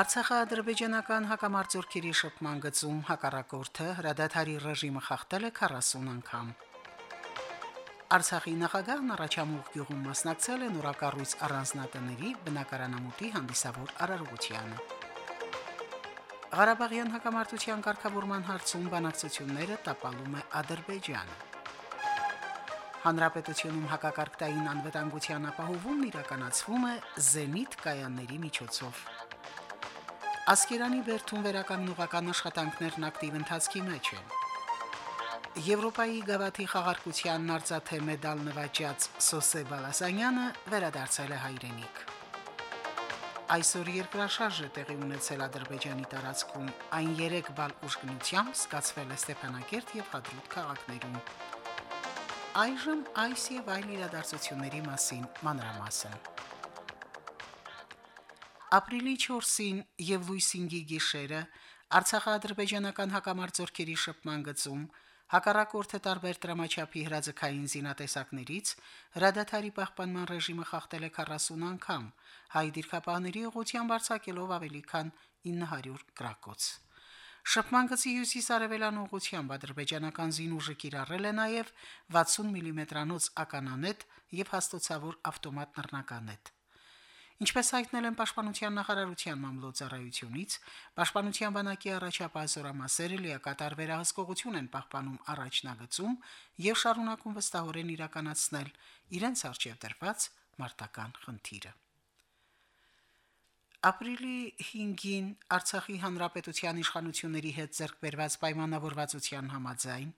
Արցախա-ադրբեջանական հակամարտությունների շփման գծում հակառակորդը հրադադարի ռեժիմը խախտել է 40 անգամ։ Արցախի նախագահն առաջամուխ գյուղում մասնակցել է նորակառույց առանձնատների բնակարանամուտի հանդիսավոր արարողությանը։ Ղարաբաղյան հակամարտության կարգավորման հարցում բանակցությունները տապալում է Ադրբեջանը։ Հանրապետությունում հակակարգտային անվտանգության ապահովումն իրականացվում է Զենիթ կայանների միջոցով։ Ասկերանի բերթում վերականգնողական աշխատանքներն ակտիվ ընթացքի մեջ են։ Եվրոպայի գավաթի խաղարկության նարձաթե մեդալ նվաճած Սոսե Բալասանյանը վերադարձել է հայրենիք։ Այսօր երկրաշարժ է տեղի ունեցել Ադրբեջանի տարածքում։ Այն 3 բալ ուժգնությամբ սկացվել է Ստեփանակերտ եւ Հադրութ քաղաքներում։ Այժմ այս եւ այլ իրադարձությունների մասին մանրամասն։ Ապրիլի 4-ին եւ լույս 5-ի գիշերը Արցախա-ադրբեջանական հակամարտությունների շփման գծում հակառակորդը տարբեր դրամաչափի հրաձգային զինատեսակներից հրադադարի պահպանման ռեժիմը խախտել է 40 անգամ, հայ դիրքապահների ուղղությամբ արձակելով ավելի քան 900 գրակոց։ Շփման գծի հյուսիս-արևելան ուղղությամբ ադրբեջանական զինուժը կիրառել է նաև 60 մմ-անոց ականանետ եւ հաստոցավոր ավտոմատ նռնականետ։ Ինչպես հայտնել են Պաշտպանության նախարարության մամլոյցարայությունից, Պաշտպանության բանակի առաջապահ զորամասերը լիակատար վերահսկողություն են պահպանում առաջնագծում եւ շարունակում վստահորեն իրականացնել իրենց արժեվ դրված մարտական խնդիրը։ Ապրիլի 5-ին Արցախի հանրապետության իշխանությունների հետ ձեռքբերված պայմանավորվածության համաձայն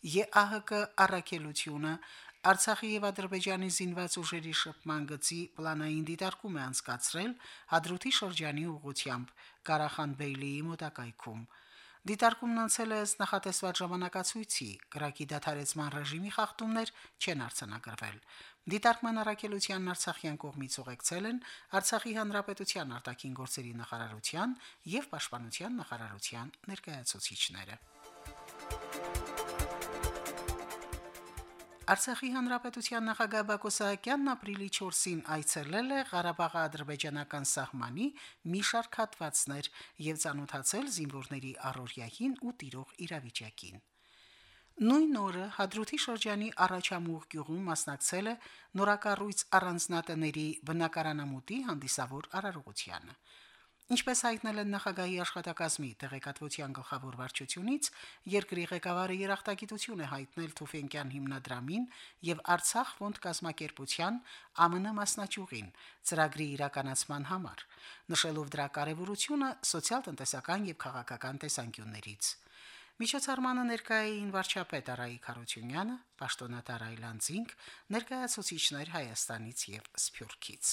ԵԱՀԿ առաքելությունը Արցախի եւ Ադրբեջանի զինված ուժերի շփման գծի պլանային դիտարկում է անցկացրել Հադրութի շրջանի ուղությամբ Ղարախանբեյլիի մոտակայքում։ Դիտարկումն անցել է նախատեսված ժամանակացույցի, գրակի դադարեցման ռեժիմի խախտումներ չեն արձանագրվել։ Դիտարկման առաքելության Արցախյան կողմից ուղեկցել են Արցախի հանրապետության արտաքին գործերի նախարարության եւ պաշտպանության նախարարության ներկայացուցիչները։ Արցախի հանրապետության նախագահ Բակո Սահակյանն ապրիլի 4-ին այցելել է Ղարաբաղի ադրբեջանական սահմանի մի շարք հատվածներ եւ ցանոթացել զինվորների առօրյային ու տիրող իրավիճակին։ Նույն օրը Հադրութի շրջանի Արաչամուղ գյուղում մասնակցել է նորակառույց առանձնատների բնակարանամուտի հանդիսավոր արարողությանը։ Ինչպես հայտնել են նախագահի աշխատակազմի տեղեկատվության գլխավոր վարչությունից, երկրի ղեկավարը երախտագիտություն է հայտնել Թուֆենկյան հիմնադրամին եւ Արցախ ֆոնդ կազմակերպության ԱՄՆ մասնաճյուղին ծրագրի իրականացման համար, նշելով դրա կարևորությունը սոցիալ-տնտեսական եւ քաղաքական տեսանկյուններից։ Միջոցառմանը ներկայային վարչապետ Արայիկ Խարությունյանը, պաշտոնատար Այլանդզինգ, ներկայացուցիչներ Հայաստանից եւ Սփյուռքից։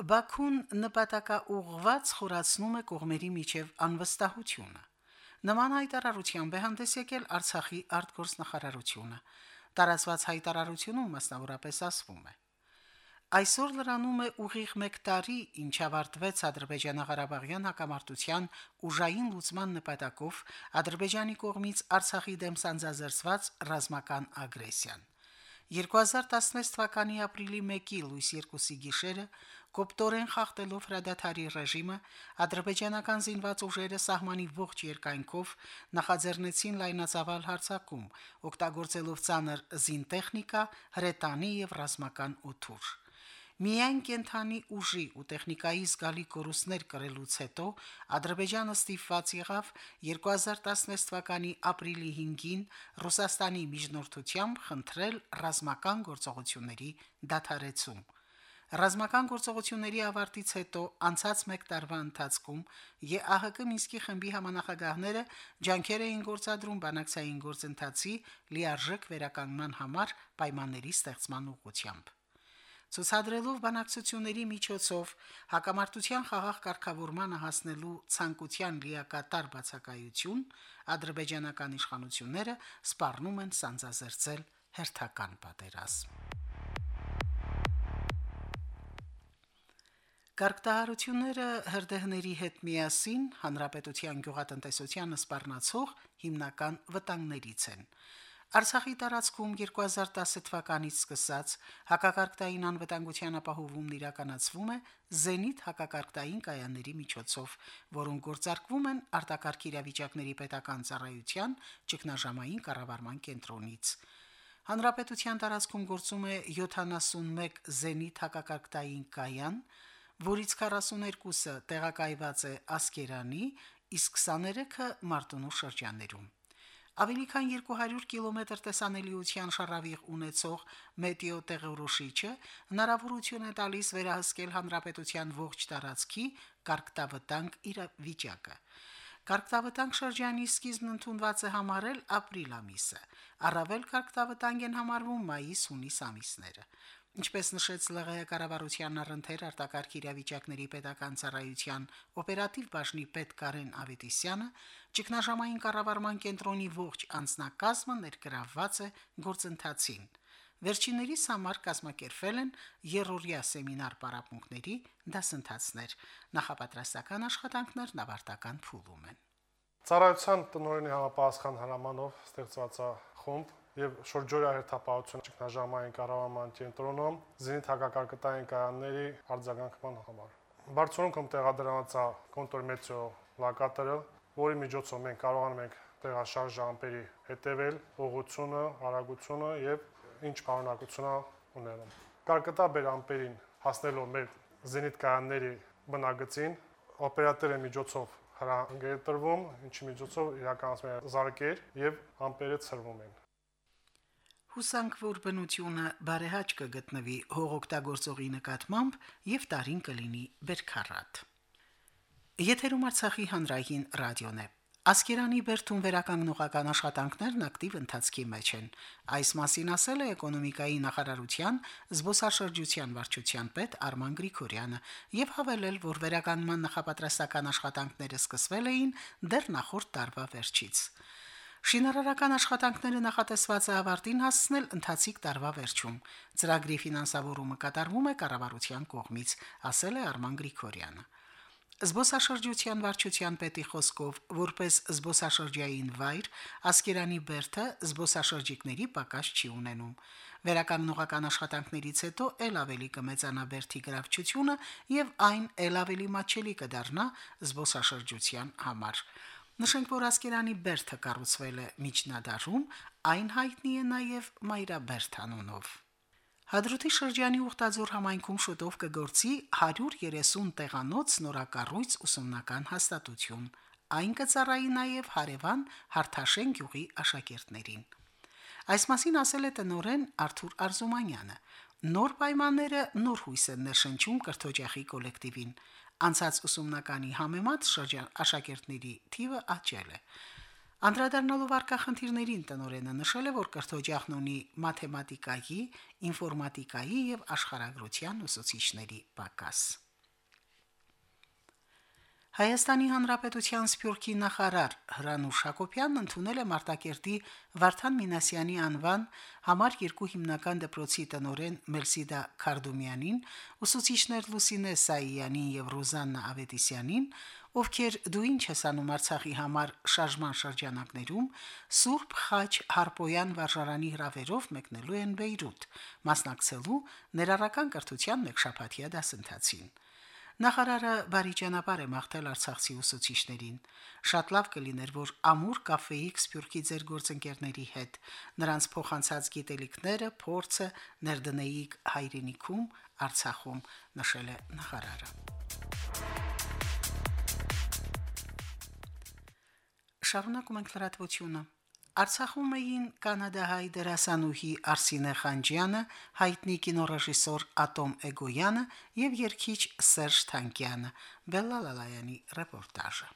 Բաքուն նպատակաուղղված խորացնում է կողմերի միջև անվստահությունը։ Նման հայտարարությամբ է հանդես եկել Արցախի արտգործնախարարությունը։ Տարածված հայտարարությունում մասնավորապես ասվում է. Այսօր լրանում է ուղիղ 1 տարի, ինչ ավարտվեց Ադրբեջանա-Ղարաբաղյան հակամարտության ուժային լուծման նպատակով Ադրբեջանի կողմից Արցախի դեմ սանձազերծված ռազմական ագրեսիան։ 2016 թվականի ապրիլի 1-ի լույս 2-ի գիշերը կոպտորեն խախտելով հրադադարի ռեժիմը ադրբեջանական զինված ուժերը սահմանի ողջ երկայնքով նախաձեռնեցին լայնածավալ հարձակում, օգտագործելով ցաներ զինտեխնիկա, հրետանի եւ ռազմական օթուր։ Միայն կենթանի ուժի ու տեխնիկայի զգալի կորուստներ կրելուց հետո Ադրբեջանը ստիպված եղավ 2016 թվականի ապրիլի 5-ին Ռուսաստանի միջնորդությամբ խնդրել ռազմական գործողությունների դադարեցում։ Ռազմական գործողությունների ավարտից հետո անցած 1 տարվա ընթացքում ԵԱՀԿ Մինսկի խմբի համանախագահները ջանքեր էին գործադրում բանակցային գործընթացի լիարժեք վերականգնման համար պայմանների ստեղծման ուղղությամբ։ ցուցադրելով բանակցությունների միջոցով հակամարտության խաղաղ կարգավորմանը հասնելու ցանկության լիակատար բացակայություն, ադրբեջանական իշխանությունները սպառնում են սանձազերծել հերթական պատերազմ։ Կարգտահարությունները հրդեհների հետ միասին հանրապետության գյուղատնտեսությանը սպառնացող հիմնական վտանգներից են։ Արցախի տարածքում 2010 թվականից սկսած հակակարգտային անվտանգության ապահովումն իրականացվում է զենիթ հակակարգտային կայանների միջոցով, որոնք գործարկվում են արտակարգ իրավիճակների պետական ծառայության ճգնաժամային կառավարման կենտրոնից։ Հանրապետության տարածքում գործում է 71 զենիթ հակակարգտային կայան, որից 42-ը տեղակայված է Ասկերանի, իսկ 23-ը Մարտունու շրջաններում։ Ավելի քան 200 կիլոմետր տեսանելիության շարավիղ ունեցող մետեոտեղորոշիչը հնարավորություն է տալիս վերահսկել հանրապետության ողջ տարածքի կարգտավտանգ իրավիճակը։ Կարգտավտանգ շրջանի սկիզբն ընդունված է համարել ապրիլ ամիսը։ Առավել կարգտավտանգ են համարվում մայիս-հունիս ամիսները։ Ինչպես նշեց ԼՂՀ կառավարության առընթեր արտակարգ իրավիճակների պետական ծառայության օպերատիվ բաժնի պետ Կարեն Ավետիսյանը, ճգնաժամային կառավարման կենտրոնի ողջ անձնակազմը ներգրավված է գործընթացին։ Վերջիններիս համար կազմակերպվել են երրորդյա սեմինար պարապմունքների դասընթացներ։ Նախապատրաստական աշխատանքներն ավարտական փուլում են։ Ծառայության տնօրենի համապատասխան հրամանով ստեղծված է խումբ եւ շրջօրյա հերթապահություն ճգնաժամային կառավարման կենտրոնում զենիթ հակակարգտային կայանների արձագանքման համար։ Բարձրունքում տեղադրված է կոնտոր մեծո լոկատորը, որի միջոցով մենք կարողանում ենք տեղաշարժ ամպերի հետևել ուղղությունը, արագությունը եւ ինչ պարունակություն ունենում։ Կարկտաբեր ամպերին հասնելով մեր զենիթ կայանների բնագծին օպերատորի միջոցով հրանգեր տրվում, ինչի միջոցով իրականացվում է զարկեր եւ ամպերը ցրվում են։ Հուսանք, որ բնությունը բարեհաճ կգտնվի հողօգտագործողի նկատմամբ եւ տարին կլինի բերքարատ։ Եթերում Արցախի հանրային ռադիոն է։ Ասկերանի Բերթուն վերականգնողական աշխատանքներն ակտիվ ընթացքի մեջ են։ Այս մասին ասել է էկոնոմիկայի նախարարության զբոսաշրջության վարչության պետ Արման Գրիգորյանը եւ հավելել, որ վերականգնման նախապատրաստական աշխատանքները սկսվել էին դեռ նախորդ տարվա վերջից։ Շինարարական աշխատանքները նախատեսված է ավարտին հասցնել ընթացիկ տարվա վերջում։ Ծրագրի ֆինանսավորումը կատարվում է կառավարության կողմից, ասել է Արման Գրիգորյանը։ Զբոսաշրջության վարչության պետի խոսքով, որպես զբոսաշրջային վայր, Ասկերանի Բերթը զբոսաշրջիկների պակաս չի ունենում։ Վերականգնողական աշխատանքներից հետո ել ավելի կմեծանա Բերթի գրավչությունը եւ այն ել ավելի մաչելի կդառնա զբոսաշրջության համար։ Նշենք, որ Ասկերանի Բերթը կառուցվել է միջնադարում, այն հայտնի է նաև Մայրաբերթ անունով։ Հադրութի շրջանի Ուխտաձոր համայնքում շուտով կգործի 130 տեղանոց նորակառույց ուսումնական հաստատություն։ Այն կծառայի նաև հարևան Հարթաշեն գյուղի աշակերտներին։ Այս մասին ասել է տնորեն Արթուր Արզումանյանը։ Նոր պայմանները նոր հույս են ներշնչում կրթօջախի կոլեկտիվին անցած ուսումնականի համեմատ շրջան աշակերտների թիվը աճել է։ Անդրադառնալով արկա խնդիրներին տնորենը նշել է, որ կրթօջախն ունի մաթեմատիկայի, ինֆորմատիկայի եւ աշխարհագրության ուսուցիչների պակաս։ Հայաստանի Հանրապետության Սփյուռքի նախարար Հրանուշ Հակոբյանն ընդունել է Մարտակերտի Վարդան Մինասյանի անվան համար երկու հիմնական դպրոցի տնօրեն Մելսիդա Քարդումյանին, ուսուցիչներ Լուսինե Սայանին եւ Ռոզաննա Ավետիսյանին, ովքեր դու ինչ ես անում Արցախի համար շարժման շրջանակներում Սուրբ Խաչ Հարպոյան վարժարանի հրավերով մեկնելու են Բեյրութ, մասնակցելու ներառական կրթության մեկ շաբաթյա դասընթացին։ Նախարարը բարի ճանապարհ է մաղթել Արցախցի ուսուցիչներին։ Շատ լավ կլիներ, որ ամուր կաֆեիք Սփյուռքի ձեր գործընկերների հետ նրանց փոխանցած գիտելիքները, փորձը ներդնեիք հայրենիքում, Արցախում, նշել է նախարարը։ Շարունակում ենք լրատվությունը։ Արցախում էին կանադահայ դերասանուհի Արսինե Խանջյանը, հայտնի կինոռեժիսոր Ատոմ Էգոյանը եւ երգիչ Սերժ Թանկյանը։ Բելլալալայանի ռեպորտաժը։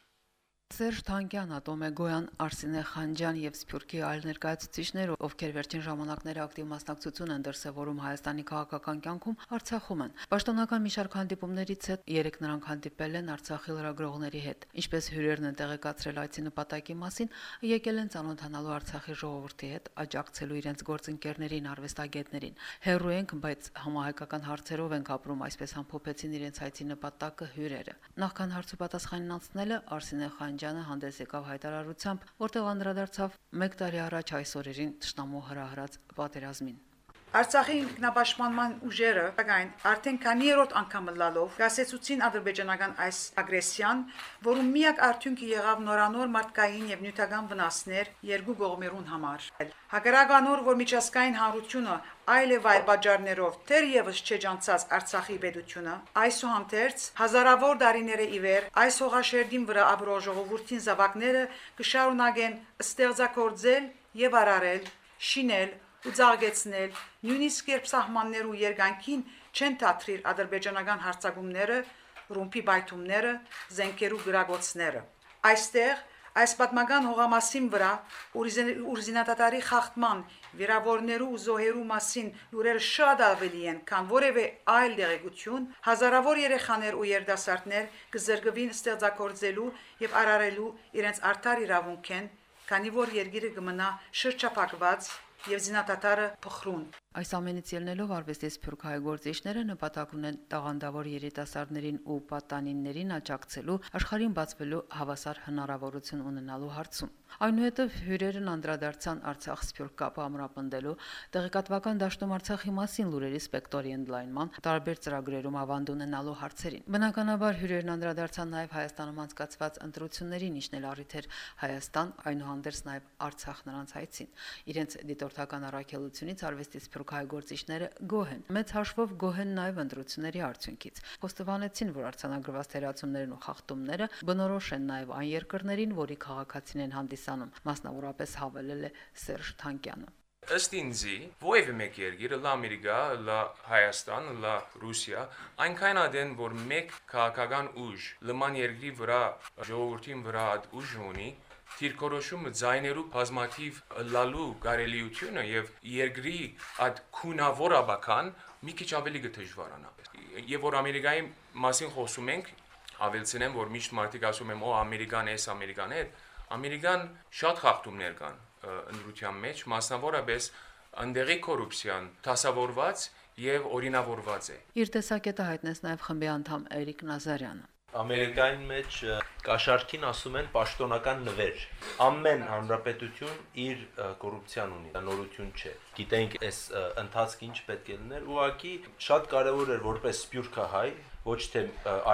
Սերժ Թանկյան, Ատոմե Գոյան, Արսինե Խանջյան եւ Սփյուռքի այլ ներկայացուցիչներ, ովքեր վերջին ժամանակների ակտիվ մասնակցություն են դրսևորում Հայաստանի քաղաքական կյանքում, Արցախում են։ Պաշտոնական մի շարք հանդիպումներից հետ երեք նրանք հանդիպել են Արցախի լրագրողների հետ։ Ինչպես հյուրերն են տեղեկացրել այցի նպատակի մասին, եկել են ծանոթանալու Արցախի ժողովրդի հետ, աջակցելու իրենց գործընկերներին, արվեստագետներին։ Հերո ենք, բայց համահայկական հարցերով ենք ապրում, այսպես ամփոփեցին իրենց այցի նպատակը հյուրերը։ Նախքան հարցու պատասխանին անցնելը Արսինե Խանջյան Ալեքսանդրյանը հանդես եկավ հայտարարությամբ, որտեղ անդրադարձավ 1 տարի առաջ այս օրերին ճշտամու հրահրած պատերազմին։ Արցախի ինքնապաշտպանման ուժերը, սակայն արդեն քանի երրորդ անգամ լալով գասեցուցին ադրբեջանական այս ագրեսիան, որում միակ արդյունքը եղավ նորանոր մարդկային եւ նյութական վնասներ երկու կողմերուն համար։ Հակառականոր, որ միջազգային հանրությունը այլ եւ այլ բաժարներով թերևս չեջանցած Արցախի պետությունը, այսուհանդերձ հազարավոր դարիները ի վեր այս հողաշերտին վրա ապրող ժողովրդին զավակները կշարունակեն ստեղծագործել եւ արարել, շինել ու ցաղգեցնել, նույնիսկ երբ սահմաններ ու երկանքին չեն թատրիր ադրբեջանական հարցակումները, ռումբի բայթումները, զենքերու գրագոցները։ Այստեղ այս պատմական հողամասին վրա ուրզինատատարի խախտման վիրավորներու ու զոհերու մասին լուրերը շատ ավելի են, քան որևէ այլ դեղեցություն, հազարավոր երեխաներ ու երդասարտներ կզրկվին ստեղծագործելու եւ արարելու իրենց արդար իրավունքեն, քանի որ երկիրը կմնա շրջափակված եւ զինատատարը փխրուն։ Այս ամենից ելնելով արվեստի սփյուռք հայգործիչները նպատակ ունեն տաղանդավոր երիտասարդներին ու պատանիններին աջակցելու աշխարհին բացվելու հավասար հնարավորություն ունենալու հարցում։ Այնուհետև հյուրերն անդրադարձան Արցախ սփյուռք կապը ամրապնդելու, տեղեկատվական դաշտում Արցախի մասին լուրերի սպեկտրի ընդլայնման, տարբեր ծրագրերում ավանդ ունենալու հարցերին։ Բնականաբար հյուրերն անդրադարձան նաև Հայաստանում անցկացված ընտրություններին, ինչն էլ առիթ էր Հայաստան, այնուհանդերձ նաև Արցախ նրանց հայցին։ Իրենց դիտորդական առաքելությունից արվեստի սփյուռք թուրքայգործիչները գոհ են։ Մեծ հաշվով գոհ են նաև ընտրությունների արդյունքից։ Խոստովանեցին, որ արցանագրված թերացումներն ու խախտումները բնորոշ են նաև այն երկրներին, որի քաղաքացին են հանդիսանում, մասնավորապես հավելել է Սերժ Թանկյանը։ Ըստ ինձի, ովևէ մեկ երկիր, լա Ամերիկա, լա Հայաստան, լա Ռուսիա, այնքան ադեն, որ մեկ քաղաքական ուժ լման երկրի վրա ժողովրդին վրա ուժ ունի, դիրքորոշումը ձայներու բազմաթիվ լալու կարելիությունը եւ երկրի այդ քունավորաբական մի քիչ ավելի գտժվարանա։ Եվ որ Ամերիկայի մասին խոսում ենք, ավելցնեմ, որ միշտ մարդիկ ասում են, «Օ, Ամերիկան էս, Ամերիկան է», Ամերիկան շատ խախտումներ կան ընդրության մեջ, մասնավորապես ընդեղի կոռուպցիան դասավորված եւ օրինավորված է։ Իր տեսակետը հայտնեց նաեւ խմբի անդամ Էրիկ Նազարյանը։ Ամերիկայի մեջ կաշառքին ասում են պաշտոնական նվեր։ Ամեն հանրապետություն իր կոռուպցիան ունի, նորություն չէ։ Գիտենք այս ընթացքը ինչ պետք է լիներ, ուղղակի շատ կարևոր էր որպես սպյուրքահայ ոչ թե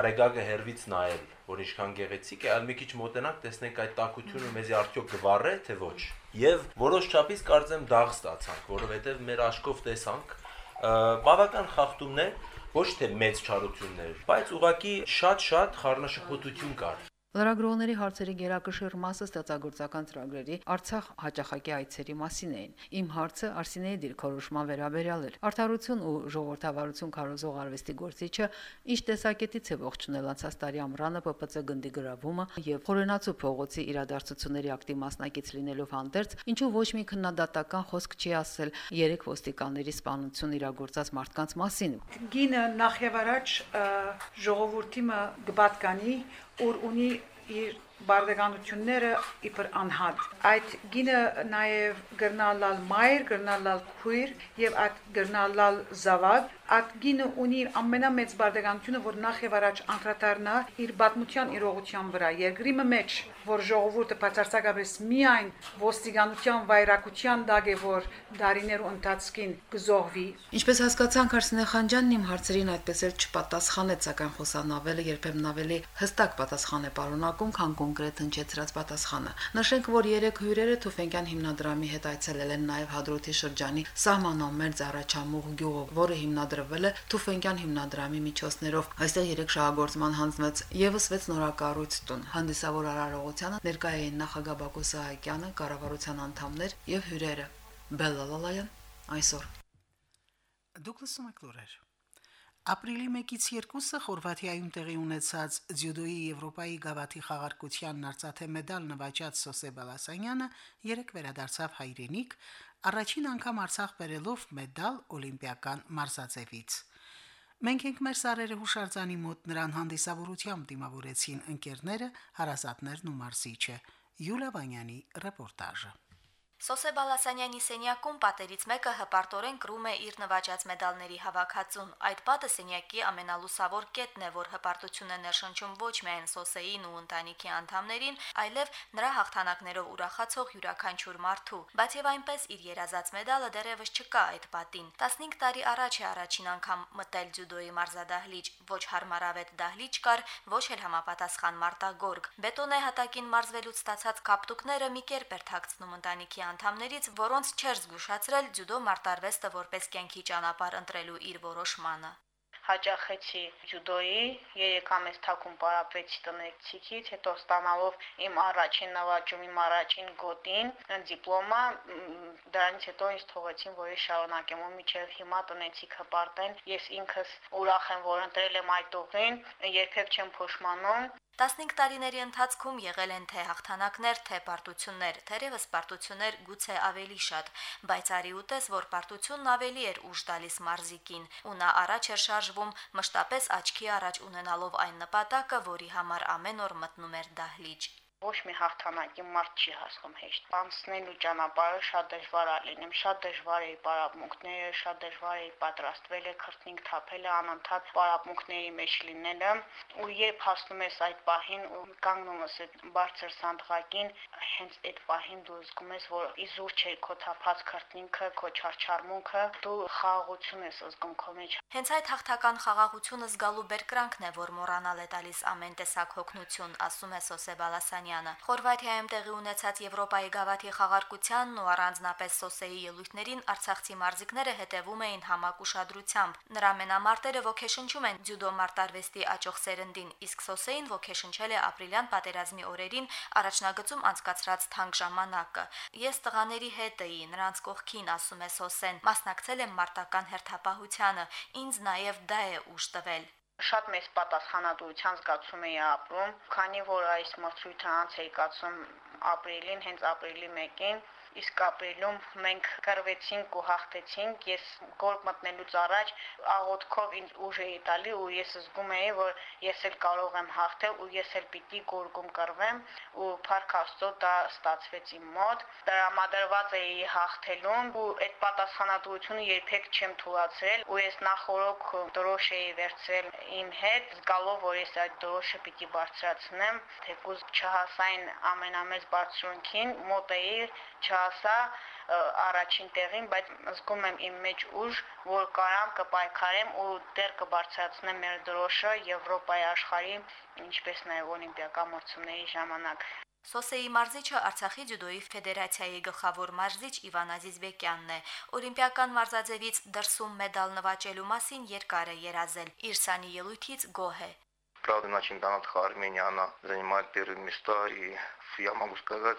արեգակը հերվից նայել, որ ինչքան գեղեցիկ է, այլ մի քիչ մոտենանք, տեսնենք այդ տակությունը մեզի արդյոք գվառե, թե ոչ։ Եվ որոշ չափից կարծեմ դաղ ստացանք, որովհետև մեր աշկով տեսանք բավական խախտումներ ոչ թե մեծ չարություններ, բայց ուղղակի շատ-շատ խառնաշփոթություն կար։ Լրագրողների հարցերի գերակշիռ մասը ստեղծագործական ծրագրերի Արցախ հաճախակի այցերի մասին էին։ Իմ հարցը Արսինեի դիրքորոշման վերաբերյալ էր։ Արդարություն ու ժողովրդավարություն կարոզող արվեստի գործիչը ինչ տեսակետից է ողջունել անցած տարի ամռանը ՊՊՑ գնդի գրավումը եւ Խորենացու փողոցի իրադարձությունների ակտիվ մասնակից լինելով հանդերձ, ինչու ոչ մի քննադատական խոսք չի ասել երեք ոստիկանների սպանություն իրագործած մարդկանց մասին։ Գինը նախ եւ առաջ ժողովրդի մը գբատկանի որ ունի իր բարդականությունները իբր անհատ այդ գինը նաև գրնալալ մայր գրնալալ քույր եւ այդ գրնալալ զավակ այդ գինը ունի ամենամեծ բարդականությունը, որ նախ եւ առաջ անդրադառնա իր բացմության իրողության վրա։ Երկրի մեջ, որ ժողովուրդը բացարձակապես միայն ոստիկանության վայրակության դակ է, որ դարիներու ընթացքին գզողվի։ Ինչպես հասկացանք, Արսենե Խանջյանն իմ հարցերին այդպես էլ չպատասխանեց, սակայն խոսանավելը երբեմն ավելի հստակ պատասխան է պարունակում, քան կոնկրետ հնչեցրած պատասխանը։ Նշենք, որ երեք հյուրերը Թուֆենկյան հիմնադրամի հետ այցելել են նաև Հադրութի շրջանի Սահմանամերձ առաջամուղ գյուղը, որը հիմնադրամի տրվել է Թուֆենկյան հիմնադրամի միջոցներով։ Այստեղ երեք շահագործման հանձնվեց եւս 6 նորակառույց տուն։ Հանդիսավոր արարողությանը ներկայ էին նախագահ Բակո Սահակյանը, կառավարության անդամներ եւ հյուրերը։ Բելլալալայան այսօր։ Դուք լսում եք լուրեր։ Ապրիլի 1-ից 2-ը Խորվաթիայում տեղի ունեցած ձյուդոյի Եվրոպայի գավաթի խաղարկության արծաթե մեդալ նվաճած Սոսե Բալասանյանը երեք վերադարձավ հայրենիք, առաջին անգամ Արցախ բերելով մեդալ օլիմպիական մարզաձևից։ Մենք ենք մեր սարերը հուշարձանի մոտ նրան հանդիսավորությամբ դիմավորեցին ընկերները, հարազատներն ու մարզիչը։ Յուլիա Վանյանի ռեպորտաժը։ Սոսե Բալասանյանի սենյակում պատերից մեկը հպարտորեն կրում է իր նվաճած մեդալների հավաքածուն։ Այդ պատը սենյակի ամենալուսավոր կետն է, որ հպարտություն է ներշնչում ոչ միայն Սոսեին ու ընտանիքի անդամներին, այլև նրա հաղթանակներով ուրախացող յուրաքանչյուր մարդու։ Բայց եւ այնպես իր երազած մեդալը դեռևս չկա այդ պատին։ 15 տարի առաջ է առաջին անգամ մտել ձյուդոյի մարզադահլիճ, ոչ հարմարավետ դահլիճ կար, ոչ էլ համապատասխան մարտագորգ։ Բետոնե հատակին մարզվելուց ստացած կապտուկները մի կերպ էր թաքցնում ընտանիքի անդամներից, որոնց չէր զգուշացրել ձյուդո մարտարվեստը որպես կյանքի ճանապարհ ընտրելու իր որոշմանը հաճախեցի ջյուդոյի, 3 ամիս թակում պարապեցի տնեցիկից, հետո ստանալով իմ առաջին նվաճում, իմ առաջին գոտին, դիպլոմա, դրանից հետո ինձ թողեցին, որ ես շարունակեմ ու միջև հիմա տնեցիքը պարտեն, ես ինքս ուրախ եմ, որ ընտրել եմ այդ ուղին, երբեք չեմ փոշմանում, 15 տարիների ընթացքում եղել են թե հաղթանակներ, թե պարտություններ, թերևս պարտություններ գուցե ավելի շատ, բայց արի ուտես, որ պարտությունն ավելի էր ուժ տալիս մարզիկին, ու նա առաջ էր շարժվում մշտապես աչքի առաջ ունենալով այն նպատակը, որի համար ամեն օր մտնում էր դահլիճ ոչ մի հաղթանակի մարդ չի հասնում հեշտ։ Անցնելու ճանապարհը շատ դժվար է լինում, շատ դժվար է պարապմունքները, շատ դժվար է պատրաստվել է քրտնիկ թափելը, անընդհատ պարապմունքների մեջ լինելը, ու երբ հասնում ես այդ պահին ու կանգնում ես այդ բարձր սանդղակին, հենց այդ պահին դու զգում ես, որ իզուր չէ քո թափած քրտնինքը, քո չարչարմունքը, դու խաղաղություն ես զգում քո մեջ։ Հենց այդ հաղթական խաղաղությունը զգալու բերկրանքն է, որ մոռանալ է տալիս ամեն տեսակ հոգնություն, ասում է Սոսե Բալասանյանը Օհանյանը։ Խորվաթիայում տեղի ունեցած Եվրոպայի գավաթի խաղարկությանն ու առանձնապես Սոսեի ելույթներին Արցախցի մարզիկները հետևում էին համակ ուշադրությամբ։ Նրա մենամարտերը ոգեշնչում են ձյուդո մարտարվեստի աճող սերնդին, իսկ Սոսեին ոգեշնչել է ապրիլյան պատերազմի օրերին առաջնագծում անցկացրած թանկ ժամանակը։ Ես տղաների հետ էի, նրանց կողքին, ասում է Սոսեն, մասնակցել եմ մարտական հերթապահությանը, ինձ նաև դա է ուշ տվել շատ մեծ պատասխանատվության զգացում էի ապրում, քանի որ այս մրցույթը անց էի կացում ապրիլին, հենց ապրիլի 1-ին, իսկ ապրիլում մենք կրվեցինք ու հաղթեցինք ես գորգ մտնելուց առաջ աղոթքով ինձ ուժ էի տալի ու ես զգում էի որ ես էլ կարող եմ հաղթել ու ես էլ պիտի գորգում կրվեմ ու փառք Աստծո դա ստացվեց իմ մոտ դրամադրված էի հաղթելուն ու այդ պատասխանատվությունը երբեք չեմ թույլատրել ու ես նախորոք դրոշ էի վերցրել իմ հետ զգալով որ ես այդ դրոշը պիտի բարձրացնեմ թեկուզ չհասային ամենամեծ բարձրունքին մոտ էի չհ հասա առաջին տեղին, բայց զգում եմ իմ մեջ ուժ, որ կարամ կպայքարեմ ու դեռ կբարձրացնեմ մեր դրոշը Եվրոպայի աշխարհի, ինչպես նաև օլիմպիական մրցումների ժամանակ։ Սոսեի մարզիչը Արցախի ջյուդոյի ֆեդերացիայի գլխավոր մարզիչ Իվան Ազիզբեկյանն է։ Օլիմպիական մարզաձևից դրսում մեդալ նվաճելու մասին երկար է երազել։ Իր սանի ելույթից գոհ է։ Правда, на чемпионатах Армения она занимает первые места, и я могу сказать,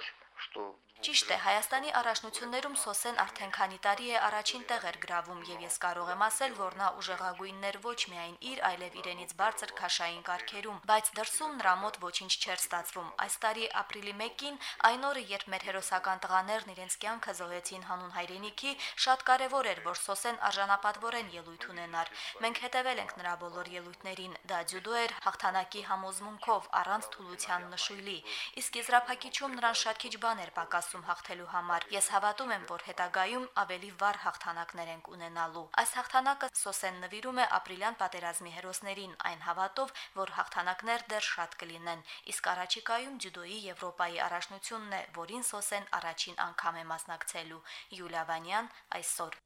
Ճիշտ է, Հայաստանի առաջնություններում Սոսեն արդեն քանի տարի է առաջին տեղ էր գրավում եւ ես կարող եմ ասել, որ նա ուժեղագույններ ոչ միայն իր, այլև իրենից բարձր քաշային կարգերում, բայց դրսում նրա մոտ ոչինչ չէր ստացվում։ Այս տարի ապրիլի 1-ին, այն օրը, երբ մեր հերոսական տղաներն իրենց կյանքը զոհեցին հանուն հայրենիքի, շատ կարևոր էր, որ Սոսեն արժանապատվորեն ելույթ ունենար։ Մենք հետևել ենք նրա բոլոր ելույթներին։ Դա ջյուդո էր հաղթանակի համոզմունքով, առանց թուլության նշույլի։ Իսկ եզրափակիչում նրան շատ քիչ բան էր պակաս դասում հաղթելու համար։ Ես հավատում եմ, որ հետագայում ավելի վառ հաղթանակներ ենք ունենալու։ Այս հաղթանակը Սոսեն նվիրում է ապրիլյան պատերազմի հերոսներին, այն հավատով, որ հաղթանակներ դեռ շատ կլինեն։ Իսկ առաջիկայում ջյուդոյի Եվրոպայի առաջնությունն է, որին Սոսեն առաջին անգամ է մասնակցելու։ Յուլիա Վանյան այսօր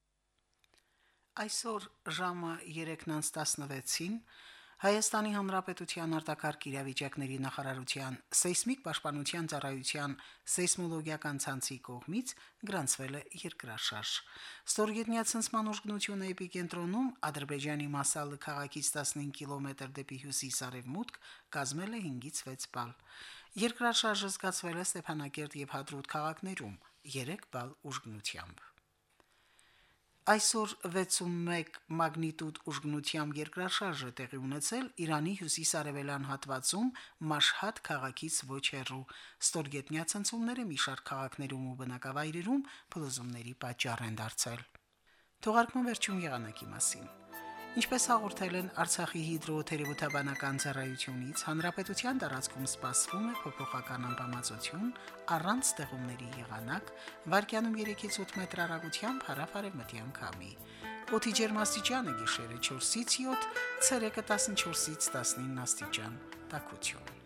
Այսօր ժամը 3:16-ին Հայաստանի Հանրապետության արտակարգ իրավիճակների նախարարության սեյսմիկ պաշտպանության ծառայության սեյսմոլոգիական ցանցի կողմից գրանցվել է երկրաշարժ։ Ստորգետնյա ցնցման ուժգնությունը էպիկենտրոնում Ադրբեջանի Մասալը քաղաքից 15 կիլոմետր դեպի հյուսիս-արևմուտք կազմել է 5-ից 6 բալ։ Երկրաշարժը զգացվել է Ստեփանակերտ եւ Հադրուտ քաղաքներում 3 բալ ուժգնությամբ։ Այսօր 61 մագնիտուդ ուժգնությամբ երկրաշարժ է տեղի ունեցել Իրանի հյուսիս-արևելյան հատվածում Մաշհադ քաղաքից ոչ հեռու։ Ստորգետնյա ցնցումները մի շարք քաղաքներում ու բնակավայրերում փլուզումների պատճառ են դարձել։ Թողարկման վերջում եղանակի մասին։ Ինչպես հաղորդել են Արցախի հիդրոթերապևտաբանական ծառայությունից, հանրապետության տարածքում սպասվում է փոփոխական ամպամածություն առանց ստեղումների եղանակ, վարկյանում 3-ից 8 մետր հեռագությամբ հարավարևմտյան քամի։ Օդի ջերմաստիճանը գիշերը 4-ից 7, ցերեկը 14-ից 19 աստիճան։ Տակություն։